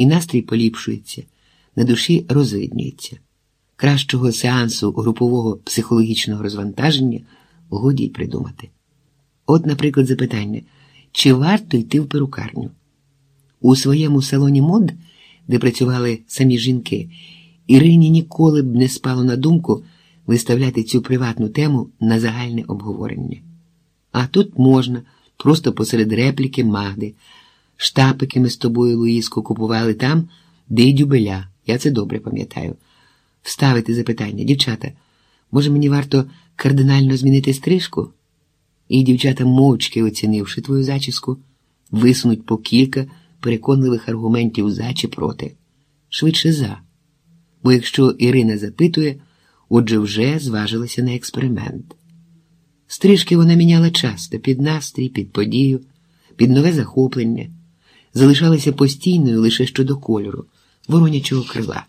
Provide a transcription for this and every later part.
і настрій поліпшується, на душі розвиднюється. Кращого сеансу групового психологічного розвантаження годі й придумати. От, наприклад, запитання, чи варто йти в перукарню? У своєму салоні мод, де працювали самі жінки, Ірині ніколи б не спало на думку виставляти цю приватну тему на загальне обговорення. А тут можна, просто посеред репліки Магди. Штапики ми з тобою, Луїско, купували там, де й дюбеля. Я це добре пам'ятаю. Вставити запитання, дівчата, може, мені варто кардинально змінити стрижку? І дівчата, мовчки оцінивши твою зачіску, висунуть по кілька переконливих аргументів за чи проти. Швидше за. Бо якщо Ірина запитує, отже вже зважилася на експеримент. Стрижки вона міняла часто під настрій, під подію, під нове захоплення, залишалася постійною лише щодо кольору, воронячого крила.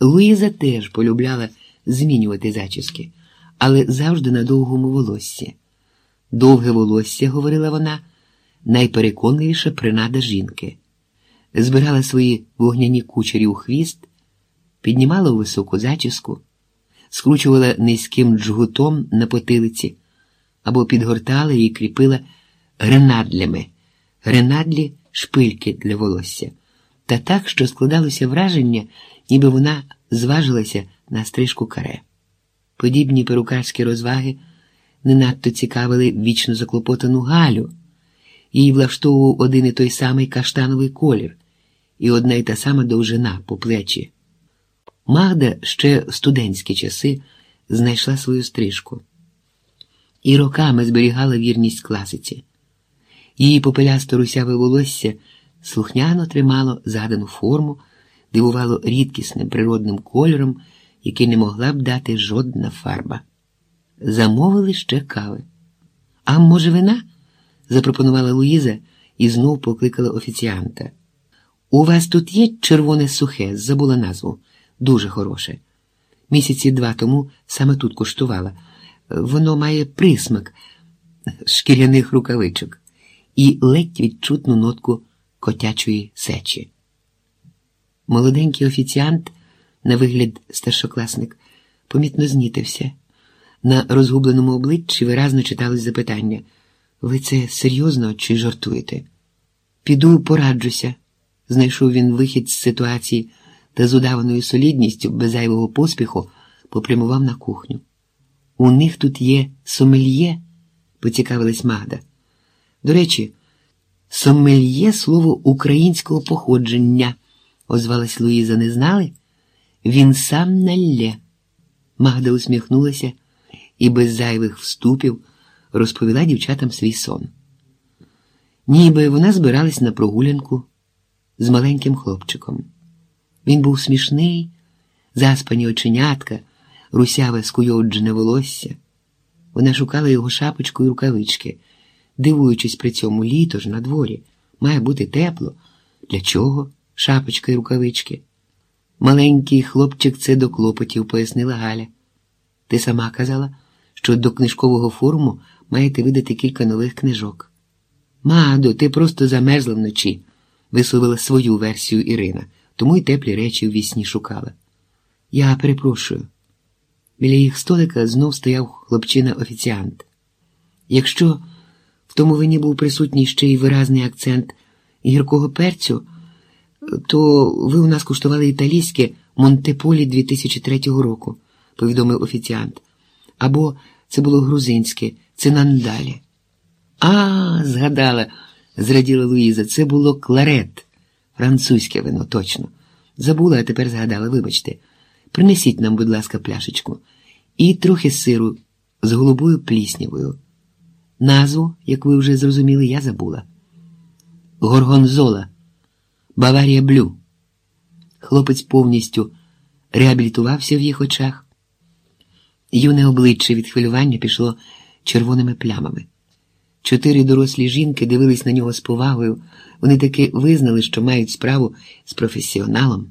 Луїза теж полюбляла змінювати зачіски, але завжди на довгому волоссі. Довге волосся, говорила вона, найпереконливіша принада жінки. Збирала свої вогняні кучері у хвіст, піднімала високу зачіску, скручувала низьким джгутом на потилиці або підгортала і кріпила гренадлями, гренадлі шпильки для волосся, та так, що складалося враження, ніби вона зважилася на стрижку каре. Подібні перукарські розваги не надто цікавили вічно заклопотану Галю. Її влаштовував один і той самий каштановий колір і одна й та сама довжина по плечі. Магда ще в студентські часи знайшла свою стрижку і роками зберігала вірність класиці. Її попелясто русяве волосся слухняно тримало задану форму, дивувало рідкісним природним кольором, який не могла б дати жодна фарба. Замовили ще кави. А може, вина? запропонувала Луїза і знов покликала офіціанта. У вас тут є червоне сухе, забула назву, дуже хороше. Місяці два тому саме тут коштувала. Воно має присмак шкіряних рукавичок і ледь відчутну нотку котячої сечі. Молоденький офіціант, на вигляд старшокласник, помітно знітився. На розгубленому обличчі виразно читалось запитання Ви це серйозно чи жартуєте? Піду пораджуся, знайшов він вихід з ситуації та з удаваною солідністю, без зайвого поспіху, попрямував на кухню. У них тут є сомельє, поцікавилась Магда. До речі, сомельє слово українського походження, озвалась Луїза, не знали? Він сам налє. Магда усміхнулася і без зайвих вступів розповіла дівчатам свій сон. Ніби вона збиралась на прогулянку з маленьким хлопчиком. Він був смішний, заспані оченятка, русяве скуйовджене волосся. Вона шукала його шапочку і рукавички, дивуючись при цьому літо ж на дворі. Має бути тепло. Для чого шапочка і рукавички? Маленький хлопчик це до клопотів, пояснила Галя. Ти сама казала, що до книжкового форуму маєте видати кілька нових книжок. Мадо, ти просто замерзла вночі, висловила свою версію Ірина, тому й теплі речі в вісні шукала. Я перепрошую. Біля їх столика знов стояв хлопчина-офіціант. Якщо в тому вині був присутній ще й виразний акцент гіркого перцю, то ви у нас куштували італійське Монтеполі 2003 року, повідомив офіціант. Або це було грузинське, це нандалі. А, згадала, зраділа Луїза, це було кларет, французьке вино, точно. Забула, а тепер згадала, вибачте. Принесіть нам, будь ласка, пляшечку, і трохи сиру з голубою пліснявою. Назву, як ви вже зрозуміли, я забула. Горгонзола, Баварія Блю. Хлопець повністю реабілітувався в їх очах. Юне обличчя від хвилювання пішло червоними плямами. Чотири дорослі жінки дивились на нього з повагою. Вони таки визнали, що мають справу з професіоналом.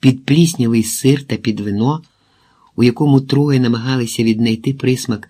Підпліснявий сир та під вино, у якому троє намагалися віднайти присмак